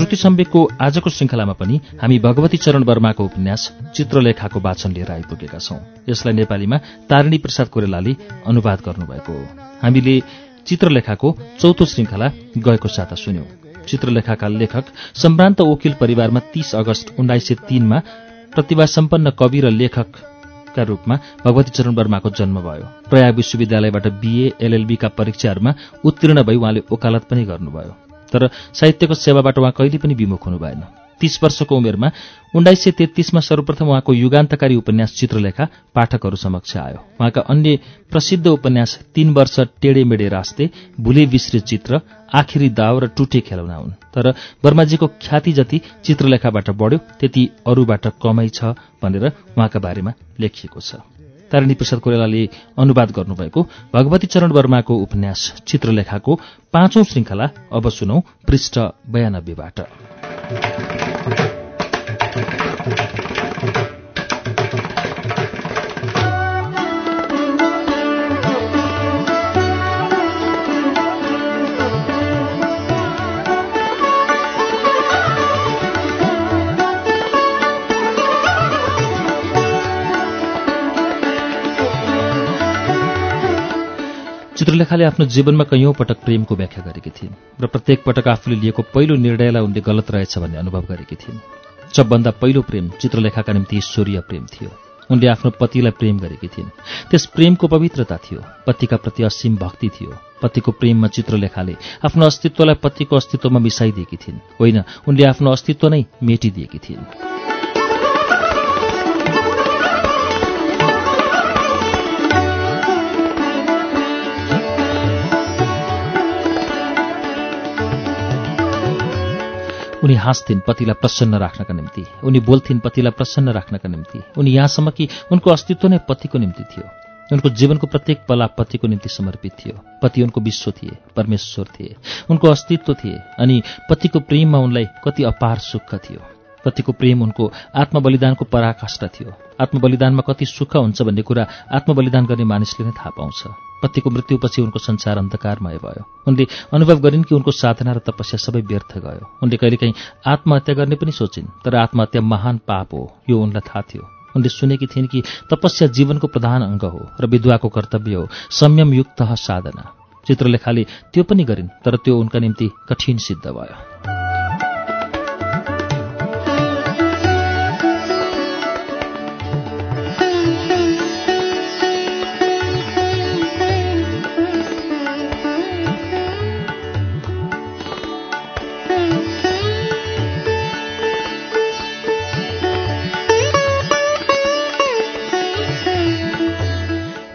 श्रुति सम्वेकको आजको श्रृङ्खलामा पनि हामी भगवती चरण वर्माको उपन्यास चित्रलेखाको वाचन लिएर आइपुगेका छौं। यसलाई नेपालीमा तारिणी प्रसाद कोरेलाले अनुवाद गर्नुभएको हो। हामीले चित्रलेखाको चौथो श्रृङ्खला गएको साता सुन्यौं। चित्रलेखाका लेखक सम्भ्रान्त वकिल परिवारमा तीस अगस्त उन्नाइस सय तीनमा प्रतिभा सम्पन्न कवि र लेखकका रूपमा भगवती चरण वर्माको जन्म भयो। प्रयाग विश्वविद्यालयबाट बीए एलएलबीका परीक्षाहरूमा उत्तीर्ण भई उहाँले वकालत पनि गर्नुभयो। तर साहित्यको सेवाबाट उहाँ कहिले पनि विमुख हुनु भएन। तीस वर्षको उमेरमा उन्नाइस सय तेत्तीसमा सर्वप्रथम उहाँको युगान्तकारी उपन्यास चित्रलेखा पाठकहरू समक्ष आयो। उहाँका अन्य प्रसिद्ध उपन्यास तीन वर्ष टेढे मेढे रास्ते भुले विश्रे चित्र आखिरी दाव र टुटे खेलौना हुन्। तर वर्माजीको ख्याति जति चित्रलेखाबाट बढ्यो त्यति अरूबाट कमै छ भनेर उहाँका बारेमा लेखिएको छ। तारिणी प्रसाद कोइरालाले अनुवाद गर्नुभएको भगवती चरण वर्माको उपन्यास चित्रलेखाको पाँचौं श्रृङ्खला अब सुनौ पृष्ठ बयानब्बेबाट। चित्रलेखाले आफ्नो जीवनमा कैयौं पटक प्रेमको व्याख्या गरेकी थिइन् र प्रत्येक पटक आफूले लिएको पहिलो निर्णयलाई उनले गलत रहेछ भन्ने अनुभव गरेकी थिइन्। सबभन्दा पहिलो प्रेम चित्रलेखाका निम्ति ईश्वरीय प्रेम थियो। उनले आफ्नो पतिलाई प्रेम गरेकी थिइन्। त्यस प्रेमको पवित्रता थियो। पतिका प्रति असीम भक्ति थियो। पतिको प्रेममा चित्रलेखाले आफ्नो अस्तित्वलाई पतिको अस्तित्वमा मिसाइदिएकी थिइन्। होइन उनले आफ्नो अस्तित्व नै मेटिदिएकी थिइन्। उनी हाँस्थिन् पतिलाई प्रसन्न राख्नका निम्ति उनी बोल्थिन् पतिलाई प्रसन्न राख्नका निम्ति उनी यहाँसम्म कि उनको अस्तित्व नै पतिको निम्ति थियो। उनको जीवनको प्रत्येक पला पतिको निम्ति समर्पित थियो। पति उनको विश्व थिए परमेश्वर थिए। उनको अस्तित्व थिए अनि पतिको प्रेममा उनलाई कति अपार सुख थियो। पतिको प्रेम उनको आत्मबलिदानको पराकाष्ठा थियो। आत्मबलिदानमा कति सुख हुन्छ भन्ने कुरा आत्मबलिदान गर्ने मानिसले नै थाहा पाउँछ। पतिको मृत्युपछि उनको संसार अन्धकारमय भयो। उनले अनुभव गरिन् कि उनको साधना र तपस्या सबै व्यर्थ गयो। उनले कहिलेकाहीँ आत्महत्या गर्ने पनि सोचिन् तर आत्महत्या महान पाप हो यो उनलाई थाहा थियो। उनले सुनेकी थिइन् कि तपस्या जीवनको प्रधान अङ्ग हो र विधवाको कर्तव्य हो संयमयुक्त साधना। चित्रलेखाले त्यो पनि गरिन् तर त्यो उनका निम्ति कठिन सिद्ध भयो।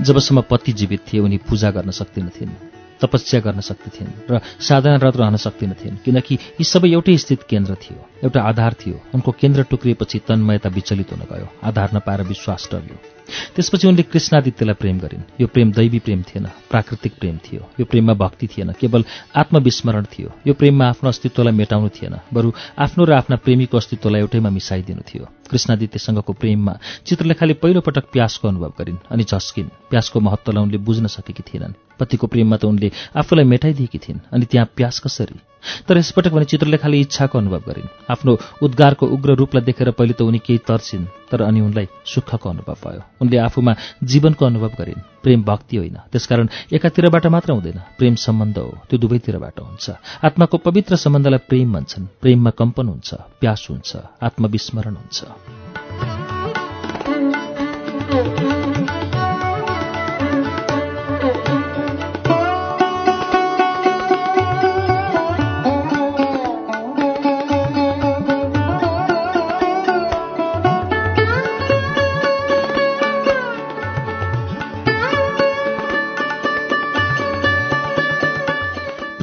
जबसम्म पति जीवित थिए उनी पूजा गर्न सक्दिनथिन् तपस्या गर्न सक्दथिन् र साधनारत रहन सक्दिनथिन् किनकि यी सबै एउटै स्थित केन्द्र थियो एउटा आधार थियो उनको केन्द्र टुक्रिएपछि तन्मयता विचलित हुन गयो आधार नपाएर विश्वास टर्यो त्यसपछि उनले कृष्णादित्यलाई प्रेम गरिन्। यो प्रेम दैवी प्रेम थिएन प्राकृतिक प्रेम थियो। यो प्रेममा भक्ति थिएन केवल आत्मविस्मरण थियो। यो प्रेममा आफ्नो अस्तित्वलाई मेटाउनु थिएन बरु आफ्नो र आफ्ना प्रेमीको अस्तित्वलाई एउटैमा मिसाइदिनु थियो। कृष्णादित्यसँगको प्रेममा चित्रलेखाले पहिलोपटक प्यासको अनुभव गरिन् अनि झस्किन्। प्यासको महत्वलाई उनले बुझ्न सकेकी थिएनन्। पतिको प्रेममा त उनले आफूलाई मेटाइदिएकी थिइन्। अनि त्यहाँ प्यास कसरी? तर यसपटक भने चित्रलेखाले इच्छाको अनुभव गरिन्। आफ्नो उद्गारको उग्र रूपलाई देखेर पहिले त उनी केही तर्सिन् तर अनि उनलाई सुखको अनुभव भयो। उनले आफूमा जीवनको अनुभव गरिन्। प्रेम भक्ति होइन। त्यसकारण एकातिरबाट मात्र हुँदैन। प्रेम सम्बन्ध हो। त्यो दुवैतिरबाट हुन्छ। आत्माको पवित्र सम्बन्धलाई प्रेम भन्छन्। प्रेममा कम्पन हुन्छ। प्यास हुन्छ। आत्मविस्मरण हुन्छ।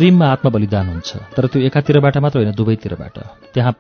प्रेममा आत्मबलिदान हुन्छ। तर त्यो एकातिरबाट मात्र होइन दुवैतिरबाट। त्यहाँ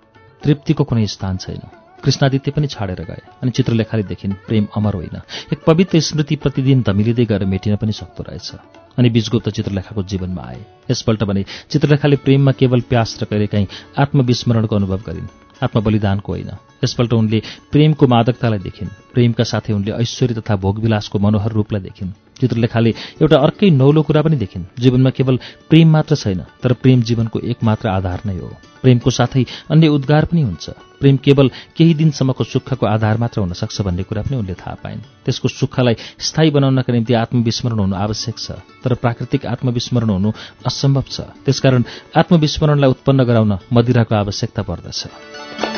तृप्तिको कुनै स्थान छैन। कृष्णादित्य पनि छाडेर गए अनि चित्रलेखाले देखिन् प्रेम अमर होइन। एक पवित्र स्मृति प्रतिदिन धमिलिँदै गएर मेटिन पनि सक्दो रहेछ। अनि बीजगुप्त चित्रलेखाको जीवनमा आए। यसपल्ट भने चित्रलेखाले प्रेममा केवल प्यास र कहिलेकाहीँ आत्मविस्मरणको अनुभव गरिन्। आत्मबलिदानको होइन। यसपल्ट उनले प्रेमको मादकतालाई देखिन्। प्रेमका साथै उनले ऐश्वर्य तथा भोगविलासको मनोहर रूपलाई देखिन्। चित्रलेखाले एउटा अर्कै नौलो कुरा पनि देखिन्। जीवनमा केवल प्रेम मात्र छैन तर प्रेम जीवनको एकमात्र आधार नै हो। प्रेमको साथै अन्य उद्गार पनि हुन्छ। प्रेम केवल केही दिनसम्मको सुखको आधार मात्र हुन सक्छ भन्ने कुरा पनि उनले थाहा पाइन्। त्यसको सुखलाई स्थायी बनाउनका निम्ति आत्मविस्मरण हुनु आवश्यक छ तर प्राकृतिक आत्मविस्मरण हुनु असम्भव छ। त्यसकारण आत्मविस्मरणलाई उत्पन्न गराउन मदिराको आवश्यकता पर्दछ।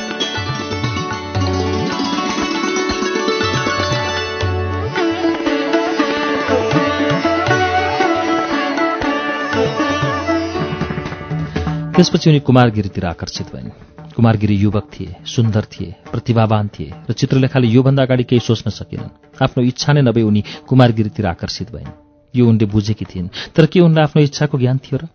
त्यसपछि उनी कुमारगिरीतिर आकर्षित भइन्। कुमारगिरी युवक थिए सुन्दर थिए प्रतिभावान थिए र चित्रलेखाले योभन्दा अगाडि केही सोच्न सकेनन्। आफ्नो इच्छा नै नभए उनी कुमारगिरीतिर आकर्षित भइन्। यो उनले बुझेकी थिइन्। तर के उनलाई आफ्नो इच्छाको ज्ञान थियो र?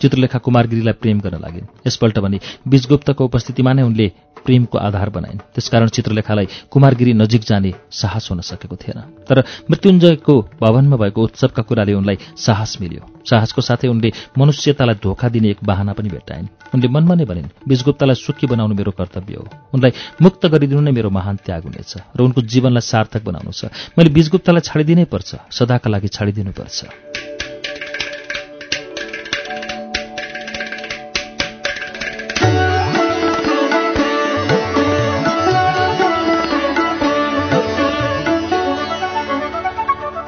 चित्रलेखा कुमारगिरीलाई प्रेम गर्न लागिन् यसपल्ट भने बीजगुप्तको उपस्थितिमा नै उनले प्रेमको आधार बनाइन्। त्यसकारण चित्रलेखालाई कुमारगिरी नजिक जाने साहस हुन सकेको थिएन। तर मृत्युञ्जयको भवनमा भएको उत्सवका कुराले उनलाई साहस मिल्यो। साहसको साथै उनले मनुष्यतालाई धोका दिने एक बाहना पनि भेट्टाइन्। उनले मनमा नै भनिन् बीजगुप्तलाई सुखी बनाउनु मेरो कर्तव्य हो। उनलाई मुक्त गरिदिनु नै मेरो महान त्याग हुनेछ र उनको जीवनलाई सार्थक बनाउनु छ। मैले बीजगुप्तलाई छाडिदिनै पर्छ सदाका लागि छाडिदिनुपर्छ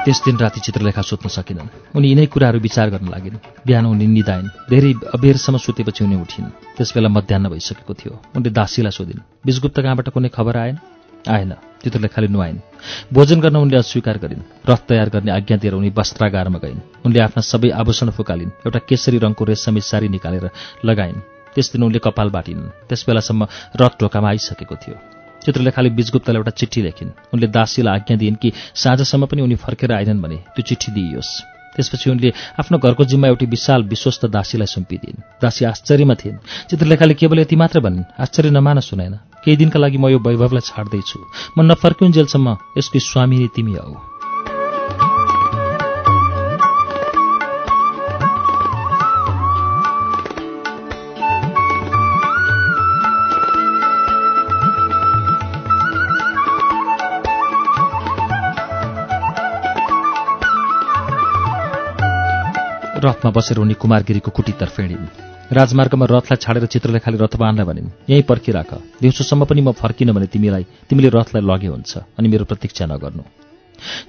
त्यस दिन राति चित्रलेखा सुत्न सकेनन्। उनी यिनै कुराहरू विचार गर्न लागिन्। बिहान उनी निधाइन् धेरै अबेरसम्म सुतेपछि उनी उठिन्। त्यसबेला मध्याह भइसकेको थियो। उनले दासीलाई सोधिन् बिजगुप्त कहाँबाट कुनै खबर आएन? आएन। चित्रलेखाले नुहाइन्। भोजन गर्न उनले अस्वीकार गरिन्। रथ तयार गर्ने आज्ञा दिएर उनी वस्त्रागारमा गइन्। उनले आफ्ना सबै आभूषण फुकालिन् एउटा केसरी रङको रेशमी सारी निकालेर लगाइन्। त्यस दिन उनले कपाल बाटिन्। त्यस बेलासम्म रथ ढोकामा आइसकेको थियो। चित्रलेखाले बीजगुप्तलाई एउटा चिठी लेखिन्। उनले दासीलाई आज्ञा दिइन् कि साँझसम्म पनि उनी फर्केर आएनन् भने त्यो चिठी दिइयोस्। त्यसपछि उनले आफ्नो घरको जिम्मा एउटी विशाल विश्वस्त दासीलाई सुम्पिदिन्। दासी आश्चर्यमा थिइन्। चित्रलेखाले केवल यति मात्र भनिन् आश्चर्य नमान सुनेन केही दिनका लागि म यो वैभवलाई छाड्दैछु। म नफर्किउन्जेलसम्म यसको स्वामी तिमी हौ। रथमा बसेर उनी कुमारगिरीको कुटीतर्फ हिँडिन्। राजमार्गमा रथलाई छाडेर चित्रलेखाले रथवानलाई भनिन् यहीँ पर्खिराख। दिउँसोसम्म पनि म फर्किनँ भने तिमीलाई तिमीले रथलाई लगे हुन्छ अनि मेरो प्रतीक्षा नगर्नु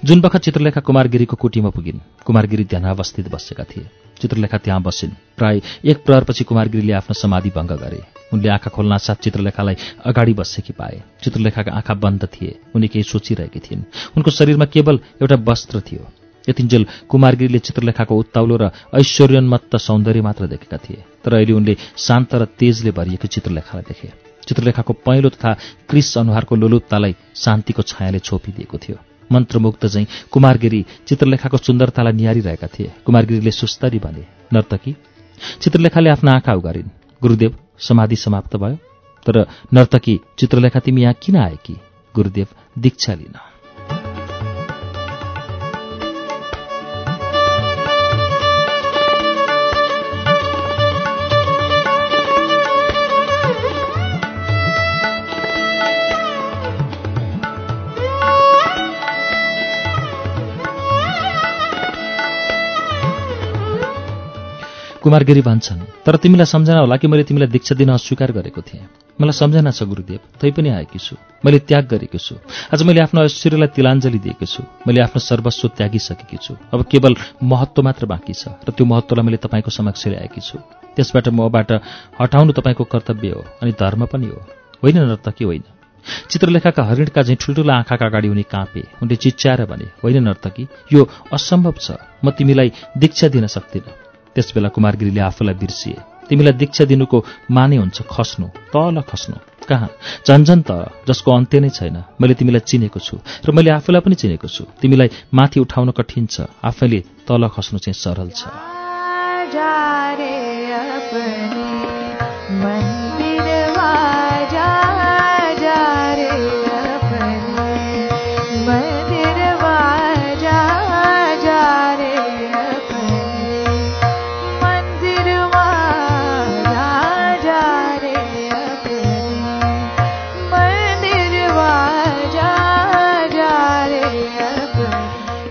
जुन बखत चित्रलेखा कुमारगिरीको कुटीमा पुगिन् कुमारगिरी ध्यानावस्थित बसेका थिए। चित्रलेखा त्यहाँ बसिन्। प्राय एक प्रहरपछि कुमारगिरीले आफ्नो समाधि भङ्ग गरे। उनले आँखा खोल्नासाथ चित्रलेखालाई अगाडि बसेकी पाए। चित्रलेखाका आँखा बन्द थिए। उनी केही सोचिरहेकी थिइन्। उनको शरीरमा केवल एउटा वस्त्र थियो। यतिन्जेल कुमारगिरीले चित्रलेखाको उत्ताउलो र ऐश्वर्योन्मत्त सौन्दर्य मात्र देखेका थिए। तर अहिले उनले शान्त र तेजले भरिएको चित्रलेखालाई देखे। चित्रलेखाको पहेँलो तथा क्रिस अनुहारको लोलुप्तालाई शान्तिको छायाले छोपिदिएको थियो। मन्त्रमुक्त झैँ कुमारगिरी चित्रलेखाको सुन्दरतालाई निहारिरहेका थिए। कुमारगिरीले सुस्तरी भने नर्तकी चित्रलेखाले आफ्ना आँखा उगारिन्। गुरुदेव समाधि समाप्त भयो। तर नर्तकी चित्रलेखा तिमी यहाँ किन आएकी गुरुदेव दीक्षा लिन। कुमारगिरी भन्छन् तर तिमीलाई सम्झना होला कि मैले तिमीलाई दीक्षा दिन अस्वीकार गरेको थिएँ? मलाई सम्झना छ गुरुदेव तै पनि आएकी छु। मैले त्याग गरेको छु। आज मैले आफ्नो ऐश्वर्यलाई तिलाञ्जली दिएको छु। मैले आफ्नो सर्वस्व त्यागिसकेकी छु। अब केवल महत्त्व मात्र बाँकी छ र त्यो महत्त्वलाई मैले तपाईँको समक्ष ल्याएकी छु। त्यसबाट मबाट हटाउनु तपाईँको कर्तव्य हो अनि धर्म पनि हो। होइन नर्तकी होइन। चित्रलेखाका हरिणका झैँ ठुल्ठुला आँखाका अगाडि उनी काँपे। उनले चिच्याएर भने होइन नर्तकी यो असम्भव छ। म तिमीलाई दीक्षा दिन सक्दिनँ। त्यसबेला कुमारगिरीले आफूलाई बिर्सिए। तिमीलाई दीक्षा दिनुको माने हुन्छ खस्नु तल खस्नु। कहाँ? झन्झन त जसको अन्त्य नै छैन। मैले तिमीलाई चिनेको छु र मैले आफूलाई पनि चिनेको छु। तिमीलाई माथि उठाउन कठिन छ। आफैले तल खस्नु चाहिँ सरल छ।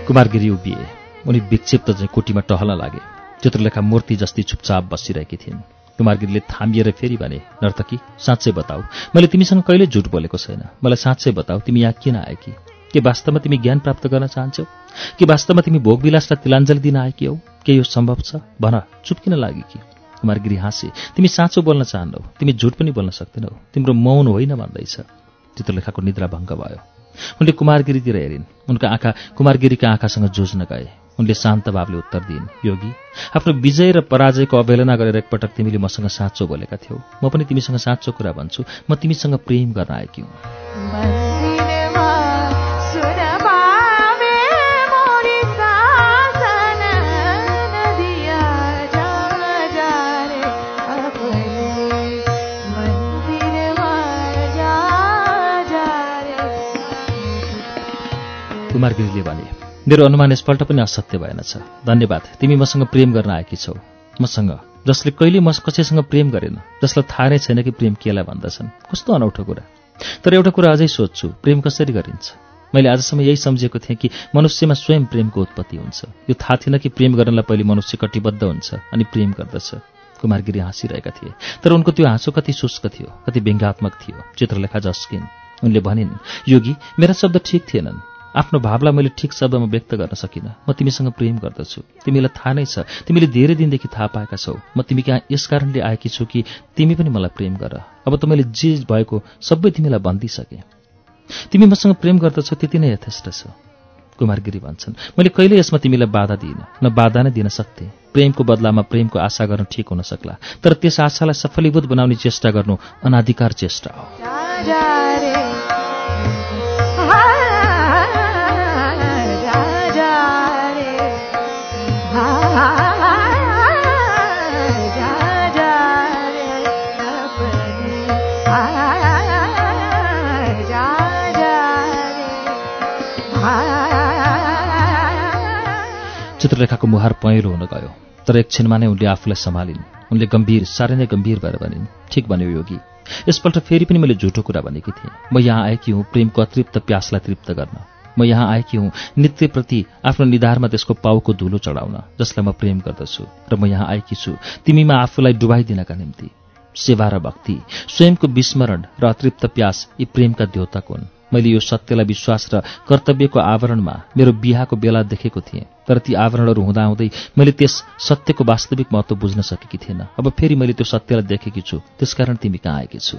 कुमारगिरी उभिए। उनी विक्षिप्त चाहिँ कोटीमा टहल्न लागे। चित्रलेखा मूर्ति जस्ती चुपचाप बसिरहेकी थिइन्। कुमारगिरीले थामिएर फेरि भने नर्तकी साँच्चै बताऊ। मैले तिमीसँग कहिले झुट बोलेको छैन। मलाई साँच्चै बताऊ तिमी यहाँ किन आएकी? के वास्तवमा तिमी ज्ञान प्राप्त गर्न चाहन्छौ? के वास्तवमा तिमी भोगविलासलाई तिलाञ्जली दिन आएकी हौ? के यो सम्भव छ? भन चुप किन लागि कि? कुमारगिरी हाँसे तिमी साँचो बोल्न चाहन्नौ। तिमी झुट पनि बोल्न सक्दैनौ। तिम्रो मौन होइन भन्दैछ। चित्रलेखाको निद्रा भङ्ग भयो। उनले कुमारगिरीतिर हेरिन्। उनका आँखा कुमारगिरीका आँखासँग जोज्न गए। उनले शान्त भावले उत्तर दिइन् योगी आफ्नो विजय र पराजयको अवहेलना गरेर एकपटक तिमीले मसँग साँचो बोलेका थियौ। म पनि तिमीसँग साँचो कुरा भन्छु। म तिमीसँग प्रेम गर्न आएकी हुँ। कुमारगिरीले भने मेरो अनुमान यसपल्ट पनि असत्य भएनछ। धन्यवाद तिमी मसँग प्रेम गर्न आएकी छौ। मसँग जसले कहिले म कसैसँग प्रेम गरेन जसलाई थाहा नै छैन कि प्रेम केलाई भन्दछन्। कस्तो अनौठो कुरा। तर एउटा कुरा अझै सोध्छु प्रेम कसरी गरिन्छ? मैले आजसम्म यही सम्झेको थिएँ कि मनुष्यमा स्वयं प्रेमको उत्पत्ति हुन्छ। यो थाहा थिएन कि प्रेम गर्नलाई पहिले मनुष्य कटिबद्ध हुन्छ अनि प्रेम गर्दछ। कुमारगिरी हाँसिरहेका थिए। तर उनको त्यो हाँसो कति शुष्क थियो कति व्यङ्गात्मक थियो चित्रलेखा जस्किन्। उनले भनिन् योगी मेरा शब्द ठिक थिएनन्। आफ्नो भावलाई मैले ठिक शब्दमा व्यक्त गर्न सकिनँ। म तिमीसँग प्रेम गर्दछु। तिमीलाई थाहा नै छ। तिमीले धेरै दिनदेखि थाहा पाएका छौ। म तिमी कहाँ यस कारणले आएकी छु कि तिमी पनि मलाई प्रेम गर। अब त मैले जे भएको सबै तिमीलाई भनिदिइसकेँ। तिमी मसँग प्रेम गर्दछौ त्यति नै यथेष्ट छ। कुमारगिरी भन्छन् मैले कहिले यसमा तिमीलाई बाधा दिइनँ। न बाधा नै दिन सक्थेँ। प्रेमको बदलामा प्रेमको आशा गर्नु ठिक हुन सक्ला। तर त्यस आशालाई सफलीभूत बनाउने चेष्टा गर्नु अनाधिकार चेष्टा हो। चित्रलेखाको मुहार पहेँलो हुन गयो तर एकछिनमा नै उनले आफूलाई सम्हालिन्। उनले गम्भीर साह्रै नै गम्भीर भएर भनिन् ठिक भन्यो योगी। यसपल्ट फेरि पनि मैले झुटो कुरा भनेकी थिएँ। म यहाँ आएकी हुँ प्रेमको अतृप्त प्यासलाई तृप्त गर्न। म यहाँ आएकी हुँ नित्यप्रति आफ्नो निधारमा त्यसको पाउको धुलो चढाउन जसलाई म प्रेम गर्दछु र म यहाँ आएकी छु। तिमीमा आफूलाई डुबाइदिनका निम्ति। सेवा र भक्ति स्वयंको विस्मरण र अतृप्त प्यास यी प्रेमका द्योतक हुन्। मैले यो सत्यलाई विश्वास र कर्तव्यको आवरणमा मेरो बिहाको बेला देखेको थिएँ। तर ती आवरणहरू हुँदाहुँदै मैले त्यस सत्यको वास्तविक महत्त्व बुझ्न सकेकी थिएन। अब फेरि मैले त्यो सत्यलाई देखेकी छु। त्यसकारण तिमी कहाँ आएकी छु?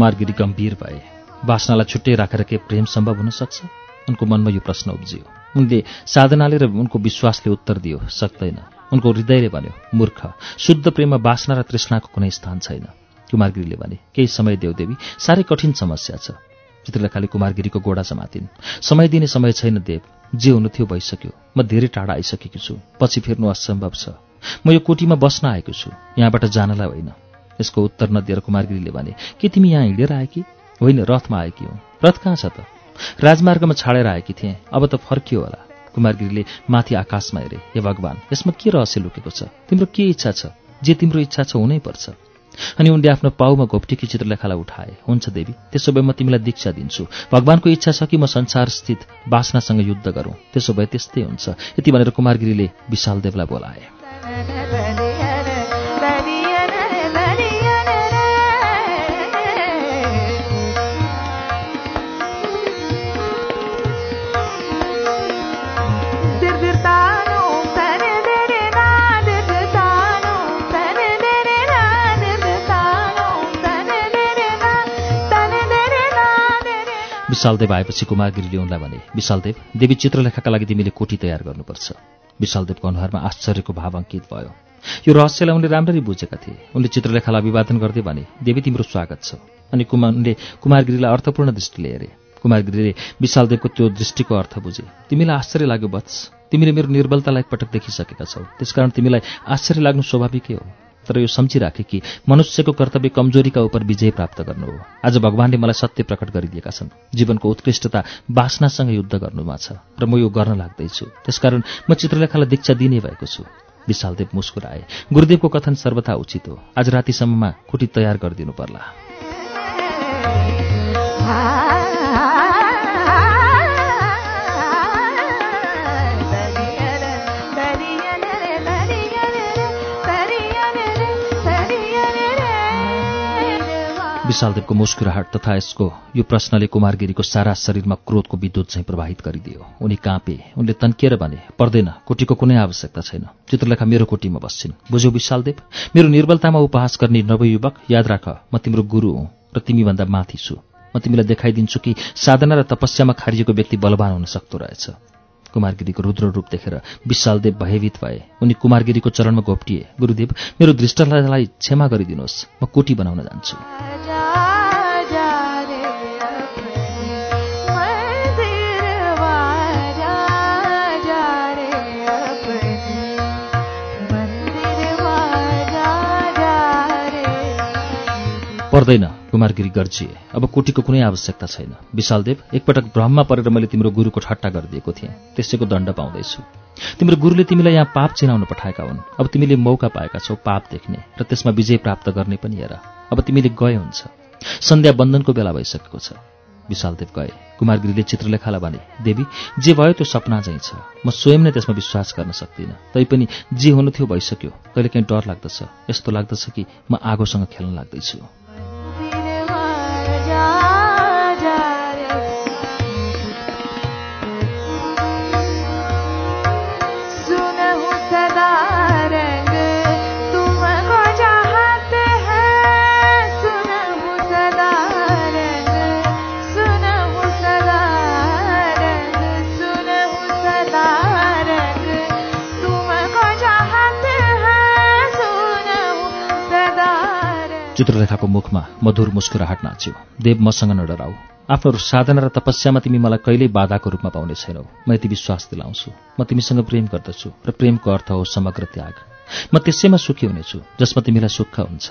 कुमारगिरी गम्भीर भए। बासनालाई छुट्टै राखेर के प्रेम सम्भव हुन सक्छ? उनको मनमा यो प्रश्न उब्जियो। उनले साधनाले र उनको विश्वासले उत्तर दियो। सक्दैन। उनको हृदयले भन्यो मूर्ख शुद्ध प्रेममा बासना र तृष्णाको कुनै स्थान छैन। कुमारगिरीले भने केही समय देवदेवी साह्रै कठिन समस्या छ। चित्रलेखाले कुमारगिरीको गोडा समातिन्। समय दिने समय छैन देव। जे हुनु थियो भइसक्यो। म धेरै टाढा आइसकेको छु। पछि फिर्नु असम्भव छ। म यो कोटीमा बस्न आएको छु। यहाँबाट जानलाई होइन। यसको उत्तर नदिएर कुमारगिरीले भने के तिमी यहाँ हिँडेर आएकी? होइन रथमा आएकी हौ। रथ कहाँ छ त? राजमार्गमा छाडेर आएकी थिएँ। अब त फर्कियो होला। कुमारगिरीले माथि आकाशमा हेरे हे भगवान् यसमा के रहस्य लुकेको छ? तिम्रो के इच्छा छ? जे तिम्रो इच्छा छ हुनै पर्छ। अनि उनले आफ्नो पाउमा घोप्टेकी चित्रलेखालाई उठाए हुन्छ देवी त्यसो भए म तिमीलाई दीक्षा दिन्छु। भगवानको इच्छा छ कि म संसार स्थित बासनासँग युद्ध गरौँ? त्यसो भए त्यस्तै हुन्छ। यति भनेर कुमारगिरीले विशालदेवलाई बोलाए। विशालदेव आएपछि कुमारगिरीले उनलाई भने विशालदेव देवी चित्रलेखाका लागि तिमीले कोठी तयार गर्नुपर्छ। विशालदेवको अनुहारमा आश्चर्यको भाव अङ्कित भयो। यो रहस्यलाई उनले राम्ररी बुझेका थिए। उनले चित्रलेखालाई अभिवादन गर्दै भने देवी तिम्रो स्वागत छ। अनि कुमारले कुमारगिरीलाई अर्थपूर्ण दृष्टिले हेरे। कुमारगिरीले विशालदेवको त्यो दृष्टिको अर्थ बुझे तिमीलाई आश्चर्य लाग्यो वत्स। तिमीले मेरो निर्बलतालाई एकपटक देखिसकेका छौ। त्यसकारण तिमीलाई आश्चर्य लाग्नु स्वाभाविकै हो। तर यो सम्झिराखे कि मनुष्यको कर्तव्य कमजोरीका उप विजय प्राप्त गर्नु हो। आज भगवान्ले मलाई सत्य प्रकट गरिदिएका छन्। जीवनको उत्कृष्टता बासनासँग युद्ध गर्नुमा छ र म यो गर्न लाग्दैछु। त्यसकारण म चित्रलेखालाई दीक्षा दिने भएको छु। विशालदेव मुस्कुराए। गुरुदेवको कथन सर्वथा उचित हो। आज रातिसम्ममा कुटी तयार गरिदिनु पर्ला। विशालदेवको मुस्कुराहट तथा यसको यो प्रश्नले कुमारगिरीको सारा शरीरमा क्रोधको विद्युत चाहिँ प्रवाहित गरिदियो। उनी काँपे। उनले तन्किएर भने पर्दैन कोटीको कुनै आवश्यकता छैन। चित्रलेखा मेरो कोटीमा बस्छिन्। बुझ्यौ विशालदेव मेरो निर्बलतामा उपहास गर्ने नवयुवक याद राख म तिम्रो गुरु हुँ र तिमीभन्दा माथि छु। म तिमीलाई देखाइदिन्छु कि साधना र तपस्यामा खारिएको व्यक्ति बलवान हुन सक्दो रहेछ कुमारगिरीको रुद्र रूप देखेर विशालदेव भयभीत भए। उनी कुमारगिरीको चरणमा घोप्टिए गुरुदेव मेरो दृष्टलाई क्षमा गरिदिनुहोस्। म कोटी बनाउन जान्छु। पर्दैन कुमारगिरी गर्जिए। अब कोटीको कुनै आवश्यकता छैन। विशालदेव एकपटक भ्रममा परेर मैले तिम्रो गुरुको ठट्टा गरिदिएको थिएँ। त्यसैको दण्ड पाउँदैछु। तिम्रो गुरुले तिमीलाई यहाँ पाप चिनाउन पठाएका हुन्। अब तिमीले मौका पाएका छौ पाप देख्ने र त्यसमा विजय प्राप्त गर्ने पनि हेर। अब तिमीले गए हुन्छ। सन्ध्या बन्धनको बेला भइसकेको छ। विशालदेव गए। कुमारगिरीले चित्रलेखालाई भने देवी जे भयो त्यो सपना चाहिँ छ। म स्वयं नै त्यसमा विश्वास गर्न सक्दिनँ। तैपनि जे हुनु थियो भइसक्यो। कहिले काहीँ डर लाग्दछ। यस्तो लाग्दछ कि म आगोसँग खेल्न लाग्दैछु। चित्ररेखाको मुखमा मधुर मुस्कुराहट नाच्यो। देव मसँग नडराऊ। आफ्नो साधना र तपस्यामा तिमी मलाई कहिल्यै बाधाको रूपमा पाउने छैनौ। म यति विश्वास दिलाउँछु। म तिमीसँग प्रेम गर्दछु। र प्रेमको अर्थ हो समग्र त्याग। म त्यसैमा सुखी हुनेछु जसमा तिमीलाई सुख हुन्छ।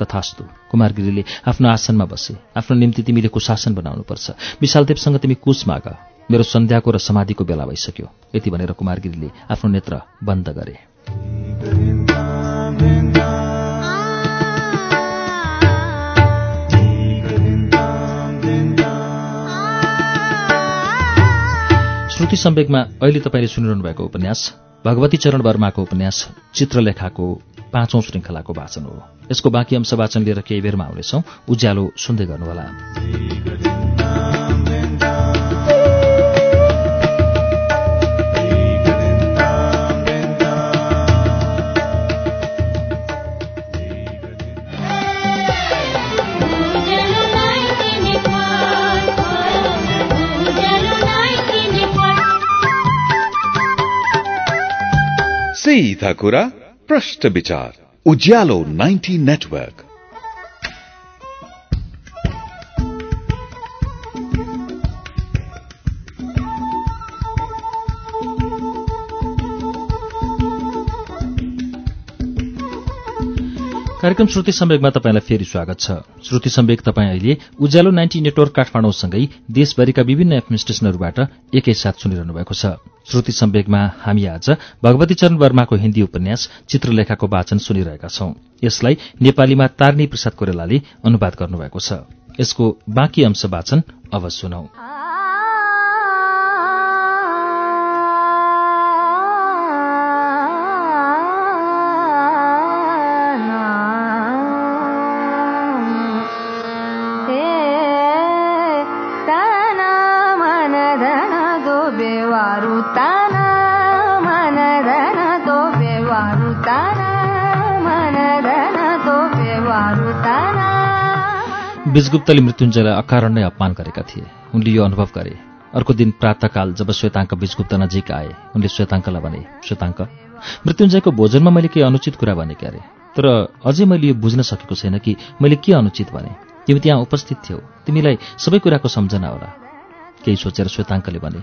तथास्तु कुमारगिरीले आफ्नो आसनमा बसे। आफ्नो निम्ति तिमीले कुशासन बनाउनुपर्छ। विशालदेवसँग तिमी कुश माग। मेरो सन्ध्याको र समाधिको बेला भइसक्यो। यति भनेर कुमारगिरीले आफ्नो नेत्र बन्द गरे। श्रुति सम्वेकमा अहिले तपाईँले सुनिरहनु भएको उपन्यास भगवती चरण वर्माको उपन्यास चित्रलेखाको पाँचौं श्रृङ्खलाको वाचन हो। यसको बाँकी अंश वाचन लिएर केही बेरमा आउनेछौ। उज्यालो सुन्दै गर्नुहोला। सीधा कुरा प्रश्न विचार उज्यालो 90 नेटवर्क कार्यक्रम श्रुति सम्वेकमा तपाईँलाई फेरि स्वागत छ। श्रुति सम्वेक तपाईँ अहिले उज्यालो नाइन्टी नेटवर्क काठमाडौँसँगै देशभरिका विभिन्न एफएम स्टेशनहरूबाट एकैसाथ सुनिरहनु भएको छ। श्रुति सम्वेकमा हामी आज भगवती चरण वर्माको हिन्दी उपन्यास चित्रलेखाको वाचन सुनिरहेका छौं। यसलाई नेपालीमा तारणी प्रसाद कोरेलाले अनुवाद गर्नुभएको छ। यसको बाँकी अंश वाचन अब सुनौ। बीजगुप्तले मृत्युञ्जयलाई अकारण नै अपमान गरेका थिए। उनले यो अनुभव गरे। अर्को दिन प्रातकाल जब श्वेताङ्क बीजगुप्त नजिक आए उनले श्वेताङ्कलाई भने श्वेताङ्क मृत्युञ्जयको भोजनमा मैले केही अनुचित कुरा भने अरे तर अझै मैले यो बुझ्न सकेको छैन कि मैले के अनुचित भने? तिमी त्यहाँ उपस्थित थियौ। तिमीलाई सबै कुराको सम्झना होला। केही सोचेर श्वेताङ्कले भने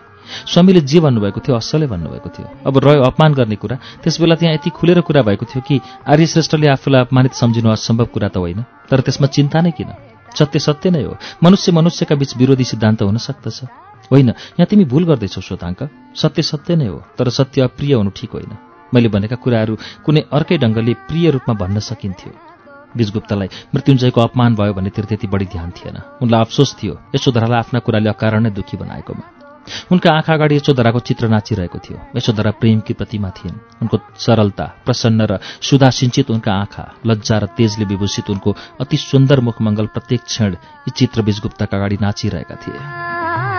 स्वामीले जे भन्नुभएको थियो असलै भन्नुभएको थियो। अब रह्यो अपमान गर्ने कुरा। त्यसबेला त्यहाँ यति खुलेर कुरा भएको थियो कि आर्य श्रेष्ठले आफूलाई अपमानित सम्झिनु असम्भव कुरा त होइन। तर त्यसमा चिन्ता नै किन? सत्य सत्य नै हो। मनुष्य मनुष्यका बीच विरोधी सिद्धान्त हुन सक्दछ। होइन यहाँ तिमी भूल गर्दैछौ श्रोताङ्क। सत्य सत्य नै हो तर सत्य अप्रिय हुनु ठिक होइन। मैले भनेका कुराहरू कुनै अर्कै ढङ्गले प्रिय रूपमा भन्न सकिन्थ्यो। बीजगुप्तलाई मृत्युञ्जयको अपमान भयो भनेतिर त्यति बढी ध्यान थिएन। उनलाई अफसोस थियो यशोधरालाई आफ्ना कुराले अकारण नै दुःखी बनाएकोमा। उनका आँखा अगाडि यशोधराको चित्र नाचिरहेको थियो। यशोधरा प्रेमकी प्रतिमा थिइन्। उनको सरलता प्रसन्न र सुधा सिंचित उनका आँखा लज्जा र तेजले विभूषित उनको अति सुन्दर मुखमङ्गल प्रत्येक क्षण यी चित्र बीजगुप्तका अगाडि नाचिरहेका थिए।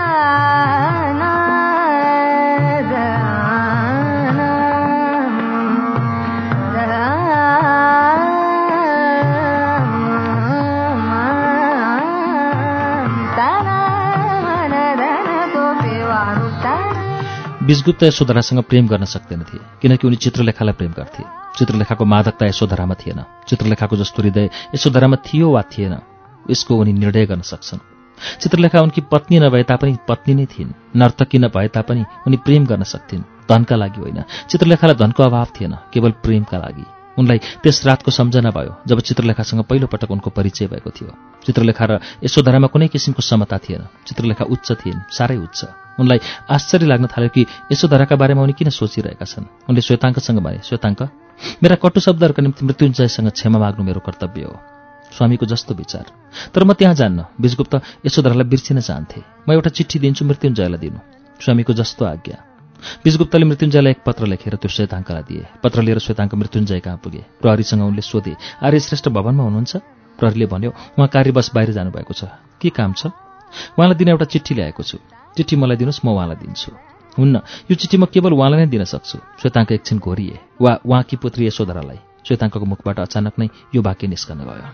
बीजगुप्त यशोधरासँग प्रेम गर्न सक्दैनथे किनकि उनी चित्रलेखालाई प्रेम गर्थे। चित्रलेखाको मादकता यशोधरामा थिएन। चित्रलेखाको जस्तो हृदय यशोधरामा थियो वा थिएन यसको उनी निर्णय गर्न सक्छन्। चित्रलेखा उनकी पत्नी नभए तापनि पत्नी नै थिइन् नर्तकी नभए तापनि उनी प्रेम गर्न सक्थिन्। धनका लागि होइन चित्रलेखालाई धनको अभाव थिएन केवल प्रेमका लागि। उनलाई त्यस रातको सम्झना भयो जब चित्रलेखासँग पहिलो पटक उनको परिचय भएको थियो। चित्रलेखा र यशोधरामा कुनै किसिमको समता थिएन। चित्रलेखा उच्च थिइन् साह्रै उच्च। उनलाई आश्चर्य लाग्न थाल्यो कि यशोधराका बारेमा उनी किन सोचिरहेका छन्? उनले श्वेताङ्कसँग भने श्वेताङ्क मेरा कटु शब्दहरूका निम्ति मृत्युञ्जयसँग क्षमा माग्नु मेरो कर्तव्य हो। स्वामीको जस्तो विचार। तर म त्यहाँ जान्न बीजगुप्त यशोधरालाई बिर्सिन चाहन्थे। म एउटा चिठी दिन्छु मृत्युञ्जयलाई दिनु। स्वामीको जस्तो आज्ञा। बीजगुप्तले मृत्युञ्जयलाई एक पत्र लेखेर त्यो श्वेताङ्कलाई दिए। पत्र लिएर श्वेताङ्क मृत्युञ्जय कहाँ पुगे? प्रहरीसँग उनले सोधे आर्य श्रेष्ठ भवनमा हुनुहुन्छ? प्रहरीले भन्यो उहाँ कार्यवश बाहिर जानुभएको छ। के काम छ? उहाँलाई दिन एउटा चिठी ल्याएको छु। चिठी मलाई दिनुहोस् म उहाँलाई दिन्छु। हुन्न यो चिठी म केवल उहाँलाई नै दिन सक्छु। श्वेताङ्क एकछिन घोरिए। वा उहाँकी पुत्री यशोधरालाई। श्वेताङ्कको मुखबाट अचानक नै यो वाक्य निस्कन गयो।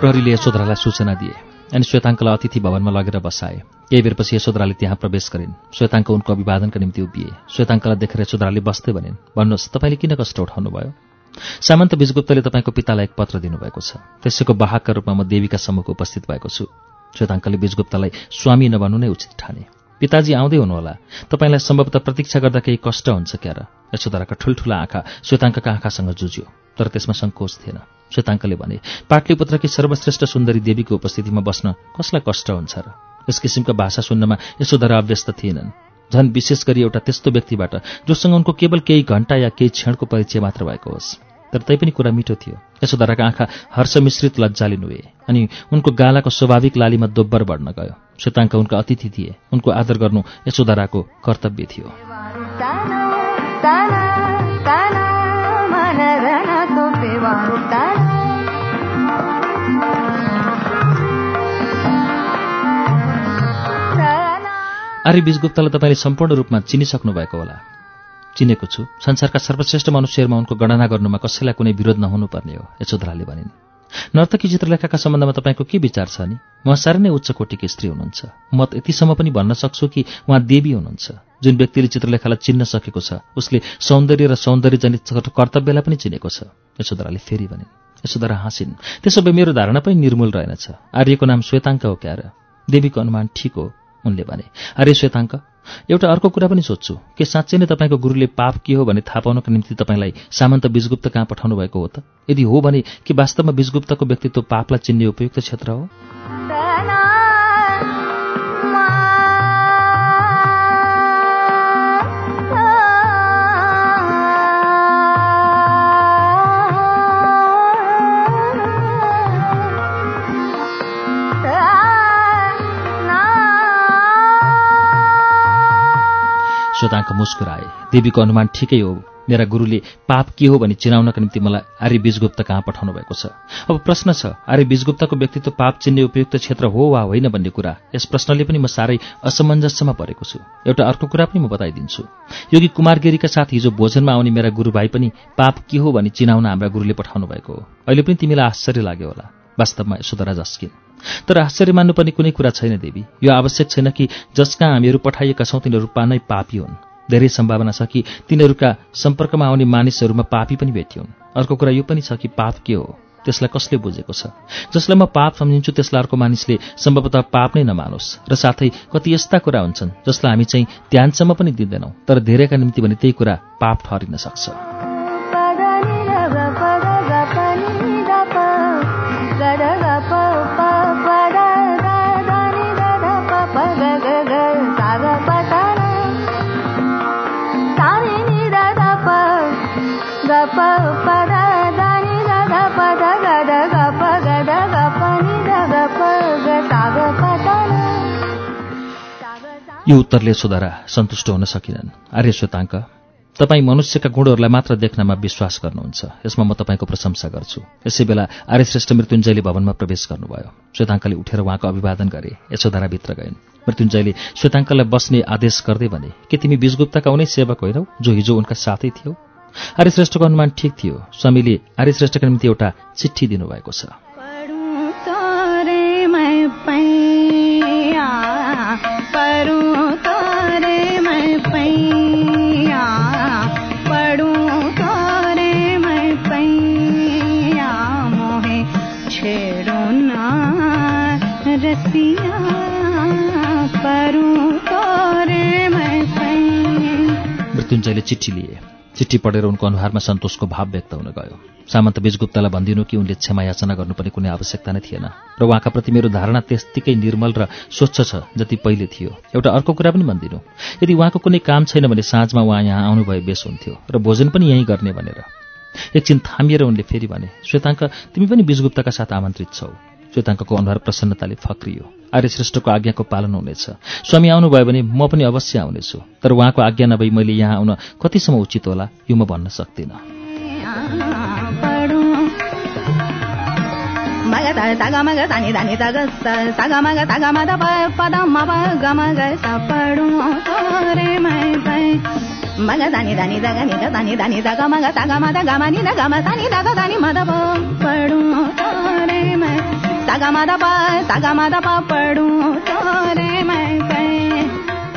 प्रहरीले यशोधरालाई सूचना दिए। अनि श्वेताङ्कलाई अतिथि भवनमा लगेर बसाए। केही बेरपछि यशोधराले त्यहाँ प्रवेश गरिन्। श्वेताङ्क उनको अभिवादनका निम्ति उभिए। श्वेताङ्कलाई देखेर यशोधराले बस्दै भनिन् भन्नुहोस् तपाईँले किन कष्ट उठाउनु भयो? सामन्त बीजगुप्तले तपाईँको पितालाई एक पत्र दिनुभएको छ। त्यसैको वाहकका रूपमा म देवीका सम्मुख उपस्थित भएको छु। श्वेताङ्कले बीजगुप्तलाई स्वामी नभन्नु नै उचित ठाने। पिताजी आउँदै हुनुहोला। तपाईँलाई सम्भवतः प्रतीक्षा गर्दा केही कष्ट हुन्छ क्यार यशोधराका ठुल्ठुला आँखा श्वेताङ्कका आँखासँग जुझ्यो तर त्यसमा सङ्कोच थिएन। श्वेताङ्कले भने पाटलीपुत्रकी सर्वश्रेष्ठ सुन्दरी देवीको उपस्थितिमा बस्न कसलाई कष्ट हुन्छ र? यस किसिमका भाषा सुन्नमा यशोधरा अभ्यस्त थिएनन्। झन् विशेष गरी एउटा त्यस्तो व्यक्तिबाट जोसँग उनको केवल केही घण्टा या केही क्षणको परिचय मात्र भएको होस्। तर तैपनि कुरा मिठो थियो। यशोधराका आँखा हर्ष मिश्रित लज्जाले नुए अनि उनको गालाको स्वाभाविक लालीमा दोब्बर बढ्न गयो। श्वेताङ्क उनका अतिथि थिए। उनको आदर गर्नु यशोधराको कर्तव्य थियो। आर्य बीजगुप्तलाई तपाईँले सम्पूर्ण रूपमा चिनिसक्नु भएको होला। चिनेको छु संसारका सर्वश्रेष्ठ मनुष्यहरूमा उनको गणना गर्नुमा कसैलाई कुनै विरोध नहुनुपर्ने हो यशोधराले भनिन्। नर्तकी चित्रलेखाका सम्बन्धमा तपाईँको के विचार छ नि? उहाँ साह्रै नै उच्च कोटिकी स्त्री हुनुहुन्छ। म यतिसम्म पनि भन्न सक्छु कि उहाँ देवी हुनुहुन्छ। जुन व्यक्तिले चित्रलेखालाई चिन्न सकेको छ उसले सौन्दर्य र सौन्दर्यजनित कर्तव्यलाई पनि चिनेको छ यशोधराले फेरि भनिन्। यशोधरा हाँसिन् त्यसो भए मेरो धारणा पनि निर्मूल रहेनछ। आर्यको नाम श्वेताङ्क हो क्यार। देवीको अनुमान ठिक हो। उनले भने अरे श्वेताङ्क एउटा अर्को कुरा पनि सोध्छु। के साँच्चै नै तपाईँको गुरुले पाप के हो भने थाहा पाउनको निम्ति तपाईँलाई सामन्त बीजगुप्त कहाँ पठाउनु भएको हो त? यदि हो भने कि वास्तवमा बीजगुप्तको व्यक्तित्व पापलाई चिन्ने उपयुक्त क्षेत्र हो? श्वेताङ्क मुस्कुराए। देवीको अनुमान ठिकै हो। मेरा गुरुले पाप के हो भनी चिनाउनका निम्ति मलाई आर्य बीजगुप्त कहाँ पठाउनु भएको छ? अब प्रश्न छ आर्य बीजगुप्तको व्यक्तित्व पाप चिन्ने उपयुक्त क्षेत्र हो वा होइन भन्ने कुरा? यस प्रश्नले पनि म साह्रै असमञ्जस्यमा परेको छु। एउटा अर्को कुरा पनि म बताइदिन्छु। योगी कुमारगिरीका साथ हिजो भोजनमा आउने मेरा गुरुभाइ पनि पाप के हो भनी चिनाउन हाम्रा गुरुले पठाउनु भएको हो। अहिले पनि तिमीलाई आश्चर्य लाग्यो होला। वास्तवमा यशोधरा जस्किन्। तर आश्चर्य मान्नुपर्ने कुनै कुरा छैन देवी। यो आवश्यक छैन कि जसका हामीहरू पठाइएका छौँ तिनीहरू पा नै पापी हुन्। धेरै सम्भावना छ कि तिनीहरूका सम्पर्कमा आउने मानिसहरूमा पापी पनि भेटियोन् अर्को कुरा यो पनि छ कि पाप के हो? त्यसलाई कसले बुझेको छ? जसलाई म पाप सम्झिन्छु त्यसलाई अर्को मानिसले सम्भवतः पाप नै नमानोस्। र साथै कति यस्ता कुरा हुन्छन् जसलाई हामी चाहिँ ध्यानसम्म पनि दिँदैनौँ। तर धेरैका निम्ति भने त्यही कुरा पाप ठहरिन सक्छ। यो उत्तरले सुधारा सन्तुष्ट हुन सकिनन्। आर्य श्वेताङ्क तपाईँ मनुष्यका गुणहरूलाई मात्र देख्नमा विश्वास गर्नुहुन्छ। यसमा म तपाईँको प्रशंसा गर्छु। यसै बेला आर्यश्रेष्ठ मृत्युञ्जयले भवनमा प्रवेश गर्नुभयो। श्वेताङ्कले उठेर उहाँको अभिवादन गरे। यशोधाराभित्र गइन्। मृत्युञ्जयले श्वेताङ्कलाई बस्ने आदेश गर्दै भने के तिमी बीजगुप्तका उनै सेवक होइनौ जो हिजो उनका साथै थियौ? आर्यश्रेष्ठको अनुमान ठिक थियो। स्वामीले आर्यश्रेष्ठका निम्ति एउटा चिठी दिनुभएको छ। चिठी पढेर उनको अनुहारमा सन्तोषको भाव व्यक्त हुन गयो। सामन्त बीजगुप्तालाई भनिदिनु कि उनले क्षमा याचना गर्नुपर्ने कुनै आवश्यकता नै थिएन। र उहाँका प्रति मेरो धारणा त्यस्तिकै निर्मल र स्वच्छ छ जति पहिले थियो। एउटा अर्को कुरा पनि भनिदिनु। यदि उहाँको कुनै काम छैन भने साँझमा उहाँ यहाँ आउनुभए बेस हुन्थ्यो र भोजन पनि यहीँ गर्ने भनेर। एकछिन थामिएर उनले फेरि भने श्वेताङ्क तिमी पनि बीजगुप्तका साथ आमन्त्रित छौ। श्वेताङ्कको अनुहार प्रसन्नताले फक्रियो आर्यश्रेष्ठको आज्ञाको पालन हुनेछ स्वामी आउनुभयो भने म पनि अवश्य आउनेछु तर उहाँको आज्ञा नभई मैले यहाँ आउन कतिसम्म उचित होला यो म भन्न सक्दिनँ मग दानी दानी दगा नि दानी दानी मग सागा मदा नि दानी मै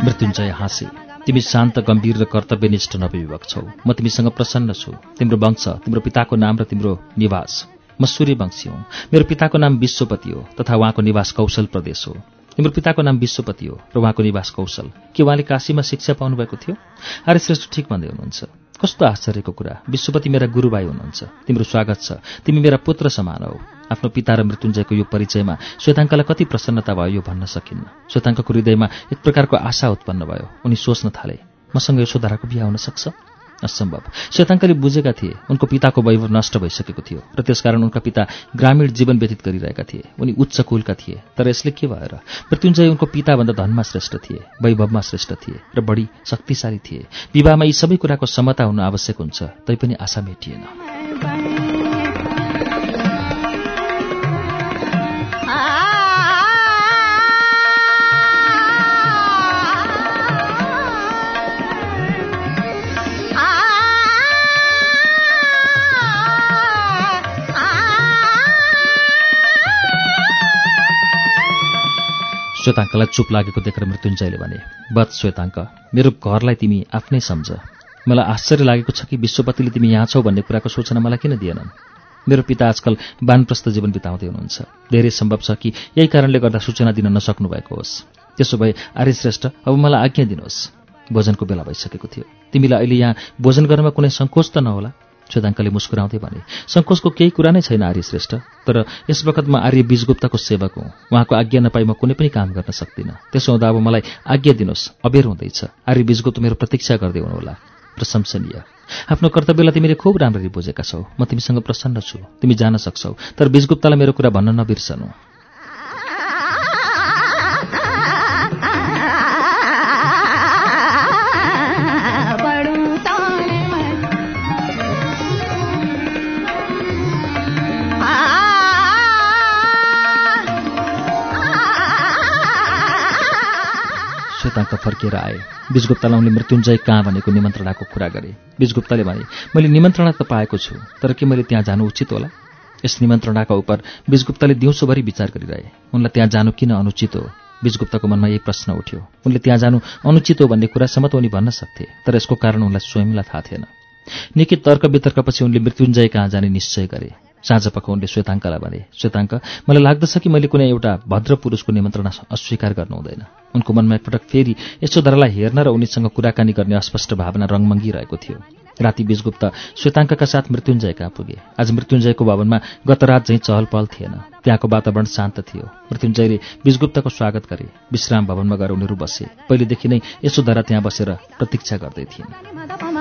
मृत्युञ्जय हाँसे। तिमी शान्त गम्भीर र कर्तव्यनिष्ठ नवयुवक छौ। म तिमीसँग प्रसन्न छु। तिम्रो वंश तिम्रो पिताको नाम र तिम्रो निवास। म सूर्यवंशी हुँ। मेरो पिताको नाम विश्वपति हो तथा उहाँको निवास कौशल प्रदेश हो। तिम्रो पिताको नाम विश्वपति हो र उहाँको निवास कौशल। के उहाँले काशीमा शिक्षा पाउनुभएको थियो? आर्य श्रेष्ठ ठिक भन्दै हुनुहुन्छ। कस्तो आश्चर्यको कुरा? विश्वपति मेरा गुरुबाई हुनुहुन्छ। तिम्रो स्वागत छ। तिमी मेरा पुत्र समान हौ। आफ्नो पिता र मृत्युञ्जयको यो परिचयमा श्वेताङ्कलाई कति प्रसन्नता भयो यो भन्न सकिन्न। श्वेताङ्कको हृदयमा एक प्रकारको आशा उत्पन्न भयो। उनी सोच्न थाले मसँग यो सुधाराको बिहा हुन सक्छ? असम्भव। श्वेताङ्कले बुझेका थिए। उनको पिताको वैभव नष्ट भइसकेको थियो र त्यसकारण उनका पिता ग्रामीण जीवन व्यतीत गरिरहेका थिए। उनी उच्च कुलका थिए तर यसले के भएर? मृत्युञ्जय उनको पिताभन्दा धनमा श्रेष्ठ थिए वैभवमा श्रेष्ठ थिए र बढी शक्तिशाली थिए। विवाहमा यी सबै कुराको समता हुनु आवश्यक हुन्छ तैपनि आशा मेटिएन। श्वेताङ्कलाई चुप लागेको देखेर मृत्युञ्जयले भने बत श्वेताङ्क मेरो घरलाई तिमी आफ्नै सम्झ। मलाई आश्चर्य लागेको छ कि विश्वपतिले तिमी यहाँ छौ भन्ने कुराको सूचना मलाई किन दिएनन्? मेरो पिता आजकल वानप्रस्थ जीवन बिताउँदै हुनुहुन्छ। धेरै सम्भव छ कि यही कारणले गर्दा सूचना दिन नसक्नु भएको होस्। त्यसो भए आर्यश्रेष्ठ अब मलाई आज्ञा दिनुहोस्। भोजनको बेला भइसकेको थियो। तिमीलाई अहिले यहाँ भोजन गर्नमा कुनै सङ्कोच त नहोला? श्वेताङ्कले मुस्कुराउँदै भने सङ्कोचको केही कुरा नै छैन आर्य श्रेष्ठ। तर यस वखत म आर्य बीजगुप्तको सेवक हुँ। उहाँको आज्ञा नपाई म कुनै पनि काम गर्न सक्दिनँ। त्यसो हुँदा अब मलाई आज्ञा दिनुहोस्। अबेर हुँदैछ। आर्य बीजगुप्त मेरो प्रतीक्षा गर्दै हुनुहोला। प्रशंसनीय। आफ्नो कर्तव्यलाई तिमीले खुब राम्ररी बुझेका छौ। म तिमीसँग प्रसन्न छु। तिमी जान सक्छौ। तर बीजगुप्तलाई मेरो कुरा भन्न नबिर्सनु। श्वेताङ्क फर्किएर आए। बीजगुप्तालाई उनले मृत्युञ्जय कहाँ भनेको निमन्त्रणाको कुरा गरे। बीजगुप्ताले भने मैले निमन्त्रणा त पाएको छु तर के मैले त्यहाँ जानु उचित होला? यस निमन्त्रणाका उप बीजगुप्ताले दिउँसोभरि विचार गरिरहे। उनलाई त्यहाँ जानु किन अनुचित हो? बीजगुप्तको मनमा यही प्रश्न उठ्यो। उनले त्यहाँ जानु अनुचित हो भन्ने कुरासम्म त उनी भन्न सक्थे तर यसको कारण उनलाई स्वयंलाई थाहा थिएन। निकै तर्क वितर्कपछि उनले मृत्युञ्जय कहाँ जाने निश्चय गरे। साँझ उनले श्वेताङ्कलाई भने श्वेताङ्क मलाई लाग्दछ कि मैले कुनै एउटा भद्र पुरुषको निमन्त्रणा अस्वीकार गर्नु हुँदैन। उनको मनमा एकपटक फेरि यशोधरालाई हेर्न र उनीसँग कुराकानी गर्ने अस्पष्ट भावना रङमङ्गिरहेको थियो। राति बीजगुप्त श्वेताङ्कका साथ मृत्युञ्जय कहाँ पुगे। आज मृत्युञ्जयको भवनमा गत रात झैँ चहल पहल थिएन। त्यहाँको वातावरण शान्त थियो। मृत्युञ्जयले बीजगुप्तको स्वागत गरे। विश्राम भवनमा गएर उनीहरू बसे। पहिलेदेखि नै यशोधरा त्यहाँ बसेर प्रतीक्षा गर्दै थिइन्।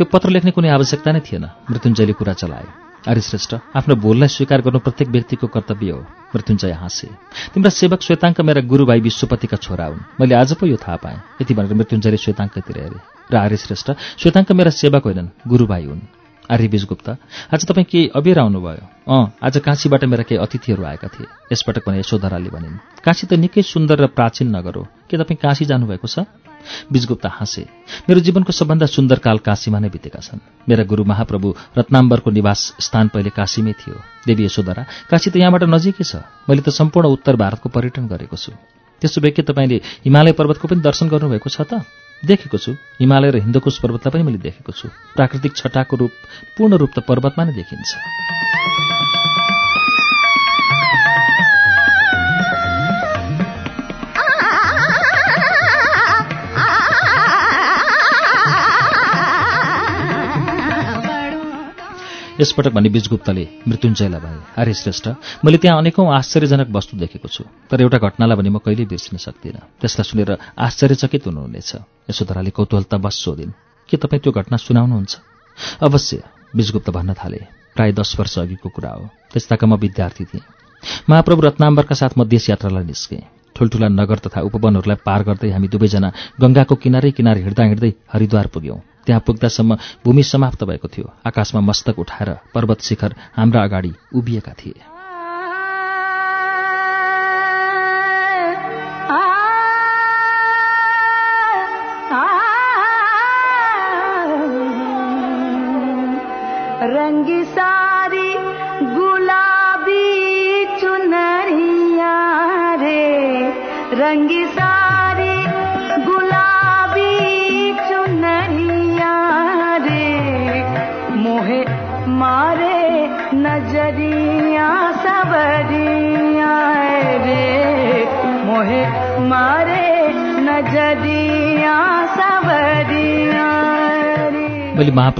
त्यो पत्र लेख्ने कुनै आवश्यकता नै थिएन। मृत्युञ्जयले कुरा चलाए। श्रेष्ठ आफ्नो भोललाई स्वीकार गर्नु प्रत्येक व्यक्तिको कर्तव्य हो। मृत्युञ्जय हाँसे। तिम्रा सेवक श्वेताङ्क मेरा गुरुभाइ विश्वपतिका छोरा हुन्। मैले आज पो यो थाहा पाएँ। यति भनेर मृत्युञ्जयले श्वेताङ्कतिर हेरे। र आर्यश्रेष्ठ श्वेताङ्क मेरा सेवक होइनन्। गुरुभाइ हुन्। आर्य बीजगुप्त। आज तपाईँ केही अबेर आउनुभयो? अँ आज काशीबाट मेरा केही अतिथिहरू आएका थिए। यसपटक भने यशोधराले भनिन् काशी त निकै सुन्दर र प्राचीन नगर हो। के तपाईँ काशी जानुभएको छ? बीजगुप्त हाँसे मेरो जीवनको सबभन्दा सुन्दर काल काशीमा नै बितेका छन्। मेरा गुरु महाप्रभु रत्नाम्बरको निवास स्थान पहिले काशीमै थियो। देवी यशोधरा काशी त यहाँबाट नजिकै छ। मैले त सम्पूर्ण उत्तर भारतको पर्यटन गरेको छु। त्यसो भए के तपाईँले हिमालय पर्वतको पनि दर्शन गर्नुभएको छ त? देखेको छु। हिमालय र हिन्दकुश पर्वतलाई पनि मैले देखेको छु। प्राकृतिक छटाको रूप पूर्ण रूप त पर्वतमा नै देखिन्छ। यसपटक भने बीजगुप्तले मृत्युञ्जयलाई भने आर्य श्रेष्ठ मैले त्यहाँ अनेकौँ आश्चर्यजनक वस्तु देखेको छु तर एउटा घटनालाई भने म कहिल्यै बिर्सिन सक्दिनँ। त्यसलाई सुनेर आश्चर्यचकित हुनुहुनेछ। यशोधराले कौतूहलता बस सोधिन् के तपाईँ त्यो घटना सुनाउनुहुन्छ? अवश्य बीजगुप्त भन्न थाले। प्राय दस वर्ष अघिको कुरा हो। त्यस्ताका म विद्यार्थी थिएँ। महाप्रभु रत्नाम्बरका साथ म देश यात्रालाई निस्केँ। ठुल्ठुला नगर तथा उपवनहरूलाई पार गर्दै हामी दुवैजना गङ्गाको किनारै किनार हिँड्दा हिँड्दै हरिद्वार पुग्यौँ। त्यहाँ पुग्दासम्म भूमि समाप्त भएको थियो। आकाशमा मस्तक उठाएर पर्वत शिखर हाम्रा अगाडि उभिएका थिए।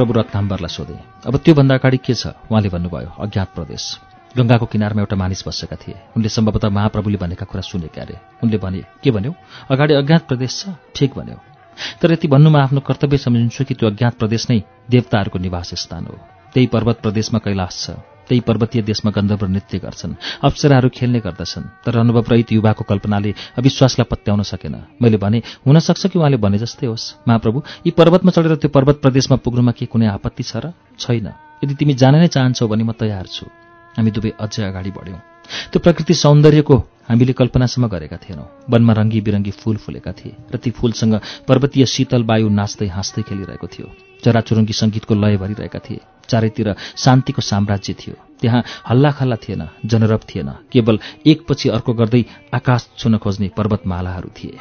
महाप्रभु रत्नाम्बरलाई सोधेँ अब त्योभन्दा अगाडि के छ? उहाँले भन्नुभयो अज्ञात प्रदेश। गङ्गाको किनारमा एउटा मानिस बसेका थिए। उनले सम्भवतः महाप्रभुले भनेका कुरा सुनेका अरे। उनले भने के भन्यो? अगाडि अज्ञात प्रदेश छ? ठिक भन्यो। तर यति भन्नुमा आफ्नो कर्तव्य सम्झिन्छु कि त्यो अज्ञात प्रदेश नै देवताहरूको निवास स्थान हो। त्यही पर्वत प्रदेशमा कैलाश छ। त्यही पर्वतीय देशमा गन्धर्व नृत्य गर्छन् अप्सराहरू खेल्ने गर्दछन् तर अनुभवरहित युवाको कल्पनाले अविश्वासलाई पत्याउन सकेन। मैले भने हुनसक्छ कि उहाँले भने जस्तै होस्? महाप्रभु यी पर्वतमा चढेर त्यो पर्वत प्रदेशमा पुग्नुमा के कुनै आपत्ति छ र? छैन। यदि तिमी जान नै चाहन्छौ भने म तयार छु। हामी दुवै अझै अगाडि बढ्यौँ। त्यो प्रकृति सौन्दर्यको हामीले कल्पनासम्म गरेका थिएनौँ। वनमा रङ्गी बिरङ्गी फूल फुलेका थिए र ती फूलसँग पर्वतीय शीतल वायु नाच्दै हाँस्दै खेलिरहेको थियो। चराचुरुङ्गी सङ्गीतको लय भरिरहेका थिए। चारैतिर शान्तिको साम्राज्य थियो। त्यहाँ हल्लाखल्ला थिएन जनरब थिएन केवल एकपछि अर्को गर्दै आकाश छुन खोज्ने पर्वतमालाहरू थिए।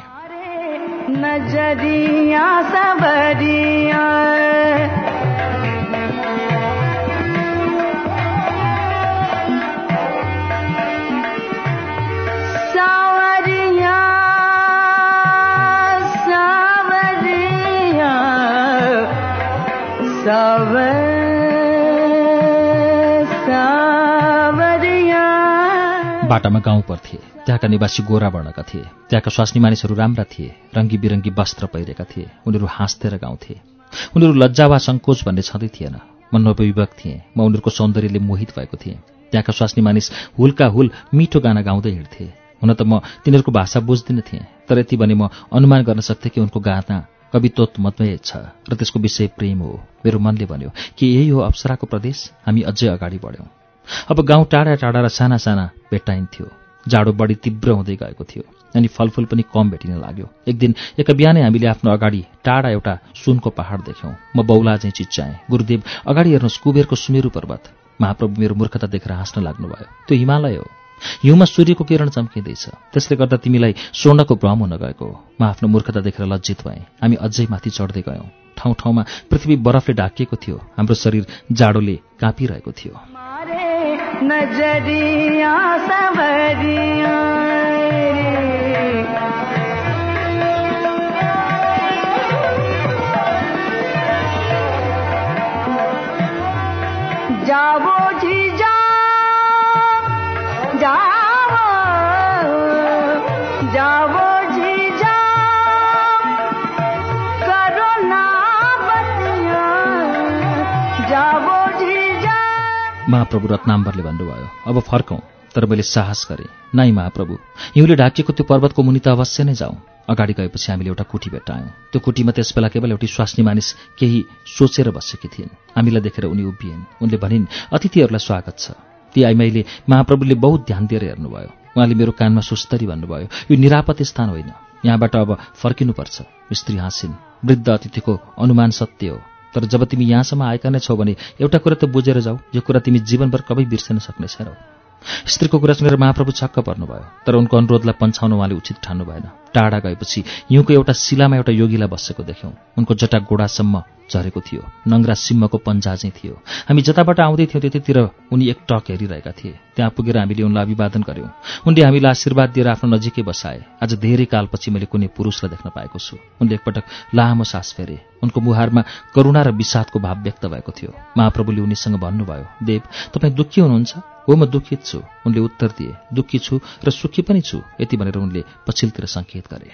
बाटामा गाउँ पर्थे त्यहाँका निवासी गोरा वर्णका थिए। त्यहाँका स्वास्नी मानिसहरू राम्रा थिए। रङ्गी बिरङ्गी वस्त्र पहिरेका थिए। उनीहरू हाँस्थे र गाउँथे उनीहरू लज्जा वा सङ्कोच भन्ने छँदै थिएन। म नवयुवक थिएँ। म उनीहरूको सौन्दर्यले मोहित भएको थिएँ। त्यहाँका स्वास्नी मानिस हुलका हुल मिठो गाना गाउँदै हिँड्थे। हुन त म तिनीहरूको भाषा बुझ्दिनँ थिएँ। तर यति भने म अनुमान गर्न सक्थेँ कि उनको गाना कवित्वोत्मय छ र त्यसको विषय प्रेम हो। मेरो मनले भन्यो कि यही हो अप्सराको प्रदेश? हामी अझै अगाडि बढ्यौँ। अब गाउँ टाढा टाढा र साना साना भेट्टाइन्थ्यो जाडो बढी तीव्र हुँदै गएको थियो अनि फलफुल पनि कम भेटिन लाग्यो। एक दिन एका बिहानै हामीले आफ्नो अगाडि टाढा एउटा सुनको पहाड देख्यौँ। म बौला चाहिँ चिच्चाएँ गुरुदेव अगाडि हेर्नुहोस् कुबेरको सुमेरु पर्वत। महाप्रभु मेरो मूर्खता देखेर हाँस्न लाग्नुभयो। त्यो हिमालय हो। हिउँमा सूर्यको किरण चम्किँदैछ। त्यसले गर्दा तिमीलाई स्वर्णको भ्रम हुन गएको हो। म आफ्नो मूर्खता देखेर लज्जित भएँ। हामी अझै माथि चढ्दै गयौँ। ठाउँ ठाउँमा पृथ्वी बरफले ढाकिएको थियो। हाम्रो शरीर जाडोले काँपिरहेको थियो। नजरिया सवरिया जाओ महाप्रभु रत्नाम्बरले भन्नुभयो अब फर्कौँ तर मैले साहस गरेँ। नाइ महाप्रभु हिउँले ढाकिएको त्यो पर्वतको मुनि त अवश्य नै जाउँ। अगाडि गएपछि हामीले एउटा कुटी भेट्टायौँ। त्यो कुटीमा त्यसबेला केवल एउटी स्वास्नी मानिस केही सोचेर बसेकी थिइन्। हामीलाई देखेर उनी उभिएन् उनले भनिन् अतिथिहरूलाई स्वागत छ। ती आइमाईले महाप्रभुले बहुत ध्यान दिएर हेर्नुभयो। उहाँले मेरो कानमा सुस्तरी भन्नुभयो यो निरापद स्थान होइन। यहाँबाट अब फर्किनुपर्छ स्त्री हाँसिन् वृद्ध अतिथिको अनुमान सत्य हो। तर जब तिमी यहाँसम्म आएका नै छौ भने एउटा कुरा त बुझेर जाऊ यो कुरा तिमी जीवनभर कबै बिर्सन सक्ने छैनौ। स्त्रीको कुरा सुनेर महाप्रभु छक्क पर्नुभयो तर उनको अनुरोधलाई पन्छाउन उहाँले उचित ठान्नु भएन। टाढा गएपछि हिउँको एउटा शिलामा एउटा योगीलाई बसेको देख्यौँ। उनको जटा गोडासम्म झरेको थियो नङ्ग्रा सिम्मको पन्जा चाहिँ थियो। हामी जताबाट आउँदै थियौँ त्यतैतिर उनी एक टक हेरिरहेका थिए। त्यहाँ पुगेर हामीले उनलाई अभिवादन गऱ्यौँ उनले हामीलाई आशीर्वाद दिएर आफ्नो नजिकै बसाए। आज धेरै कालपछि मैले कुनै पुरुषलाई देख्न पाएको छु। उनले एकपटक लामो सास फेरे। उनको मुहारमा करुणा र विषादको भाव व्यक्त भएको थियो। महाप्रभुले उनीसँग भन्नुभयो देव तपाईँ दुःखी हुनुहुन्छ? हो म दुःखित छु। उनले उत्तर दिए दुःखी छु र सुखी पनि छु यति भनेर उनले पछिल्तिर सङ्केत गरे।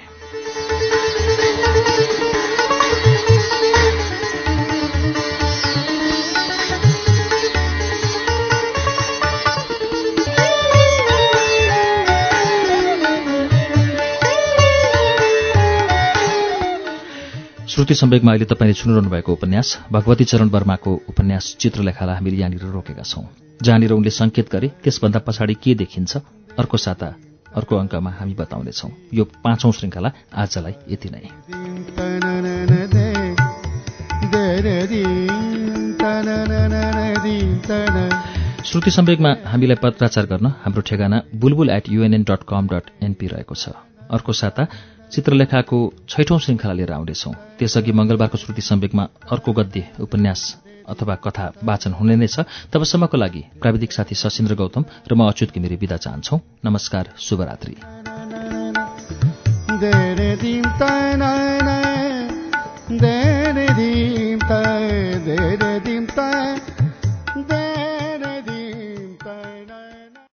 श्रुति सम्वेकमा अहिले तपाईँले सुनिरहनु भएको उपन्यास भगवती चरण वर्माको उपन्यास चित्रलेखालाई हामीले यहाँनिर रोकेका छौँ। जहाँनिर उनले सङ्केत गरे त्यसभन्दा पछाडि के देखिन्छ अर्को साता अर्को अङ्कमा हामी बताउनेछौँ। यो पाँचौं श्रृङ्खला आजलाई यति नै। श्रुति सम्वेकमा हामीलाई पत्राचार गर्न हाम्रो ठेगाना Bulbul at UNN dot com dot NP रहेको छ। अर्को साता चित्रलेखाको छैठौं श्रृङ्खला लिएर आउनेछौँ त्यसअघि मङ्गलबारको श्रुति सम्वेकमा अर्को गद्य उपन्यास अथवा कथा वाचन हुने नै छ। तबसम्मको लागि प्राविधिक साथी सशिन्द्र गौतम र म अच्युत घिमिरे विदा चाहन्छौ। नमस्कार शुभरात्री।